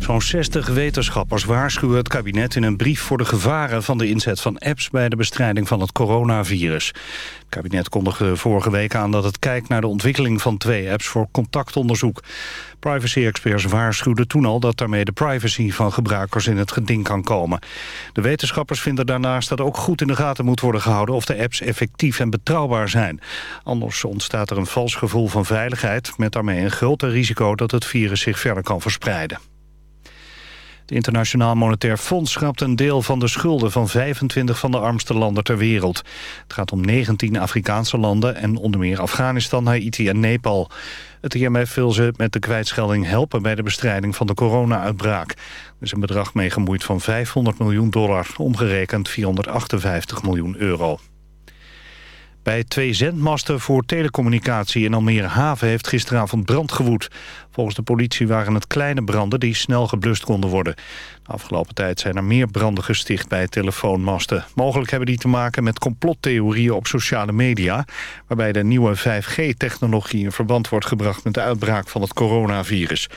Zo'n 60 wetenschappers waarschuwen het kabinet in een brief voor de gevaren van de inzet van apps bij de bestrijding van het coronavirus. Het kabinet kondigde vorige week aan dat het kijkt naar de ontwikkeling van twee apps voor contactonderzoek. Privacy-experts waarschuwden toen al dat daarmee de privacy van gebruikers in het geding kan komen. De wetenschappers vinden daarnaast dat ook goed in de gaten moet worden gehouden of de apps effectief en betrouwbaar zijn. Anders ontstaat er een vals gevoel van veiligheid met daarmee een groter risico dat het virus zich verder kan verspreiden. Het Internationaal Monetair Fonds schrapt een deel van de schulden van 25 van de armste landen ter wereld. Het gaat om 19 Afrikaanse landen en onder meer Afghanistan, Haiti en Nepal. Het IMF wil ze met de kwijtschelding helpen bij de bestrijding van de corona-uitbraak. Er is een bedrag mee gemoeid van 500 miljoen dollar, omgerekend 458 miljoen euro. Bij twee zendmasten voor telecommunicatie in Almere Haven heeft gisteravond brand gewoed. Volgens de politie waren het kleine branden die snel geblust konden worden. De afgelopen tijd zijn er meer branden gesticht bij telefoonmasten. Mogelijk hebben die te maken met complottheorieën op sociale media... waarbij de nieuwe 5G-technologie in verband wordt gebracht met de uitbraak van het coronavirus.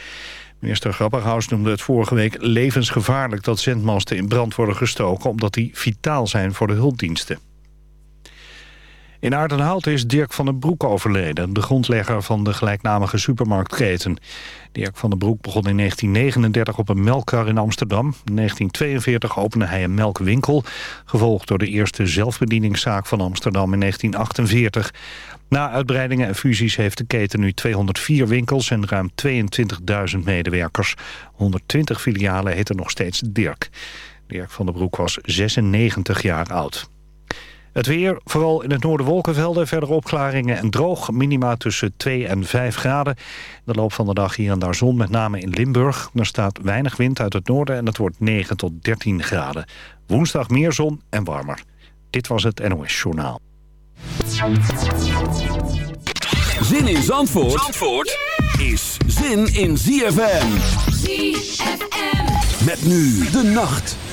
Minister Grapperhaus noemde het vorige week levensgevaarlijk dat zendmasten in brand worden gestoken... omdat die vitaal zijn voor de hulpdiensten. In Aardenhout is Dirk van den Broek overleden, de grondlegger van de gelijknamige supermarktketen. Dirk van den Broek begon in 1939 op een melkkar in Amsterdam. In 1942 opende hij een melkwinkel, gevolgd door de eerste zelfbedieningszaak van Amsterdam in 1948. Na uitbreidingen en fusies heeft de keten nu 204 winkels en ruim 22.000 medewerkers. 120 filialen heten nog steeds Dirk. Dirk van den Broek was 96 jaar oud. Het weer, vooral in het noorden wolkenvelden, verder opklaringen en droog. Minima tussen 2 en 5 graden. De loop van de dag hier en daar zon, met name in Limburg. Er staat weinig wind uit het noorden en het wordt 9 tot 13 graden. Woensdag meer zon en warmer. Dit was het NOS Journaal. Zin in Zandvoort, Zandvoort is zin in ZFM. ZFM. Met nu de nacht.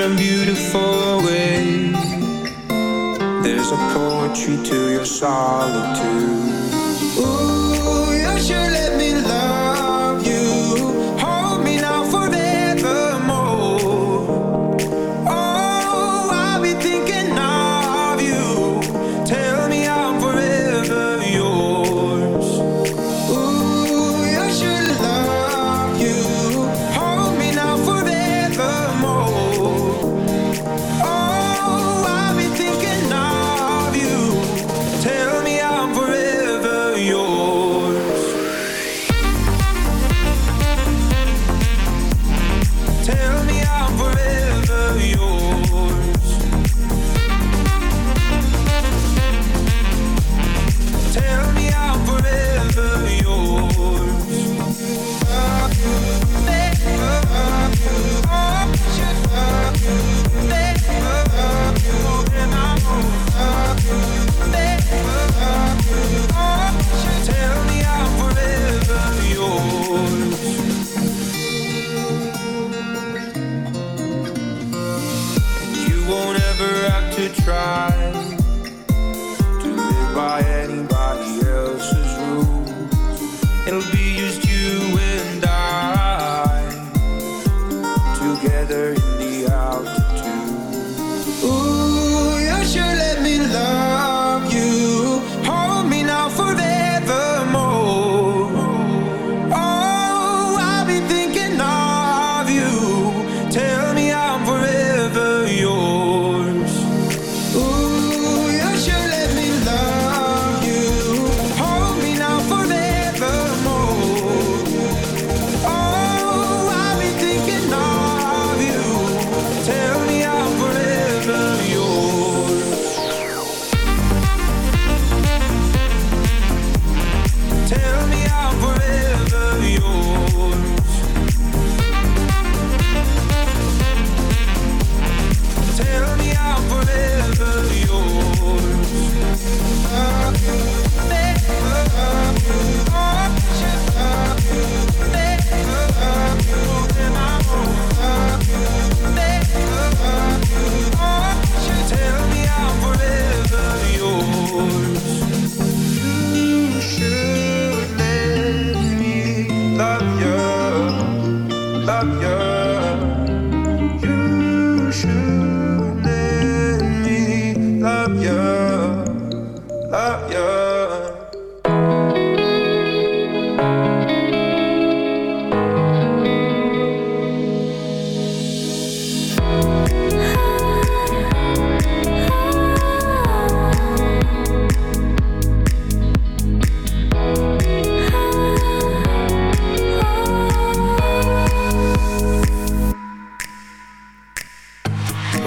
A beautiful way. There's a poetry to your solitude. Ooh, It'll be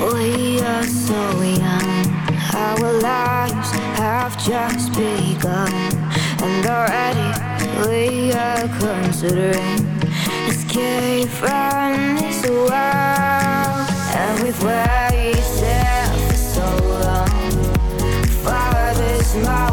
We are so young. Our lives have just begun? And already we are considering Escape from this world. And we've waited for so long. Father's mouth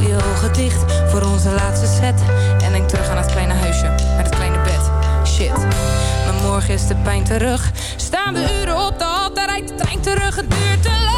je ogen dicht voor onze laatste set. En denk terug aan het kleine huisje, met het kleine bed. Shit, maar morgen is de pijn terug. Staan we uren op de hal, daar rijdt de trein terug, het duurt te lang.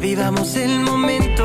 vivamos el momento.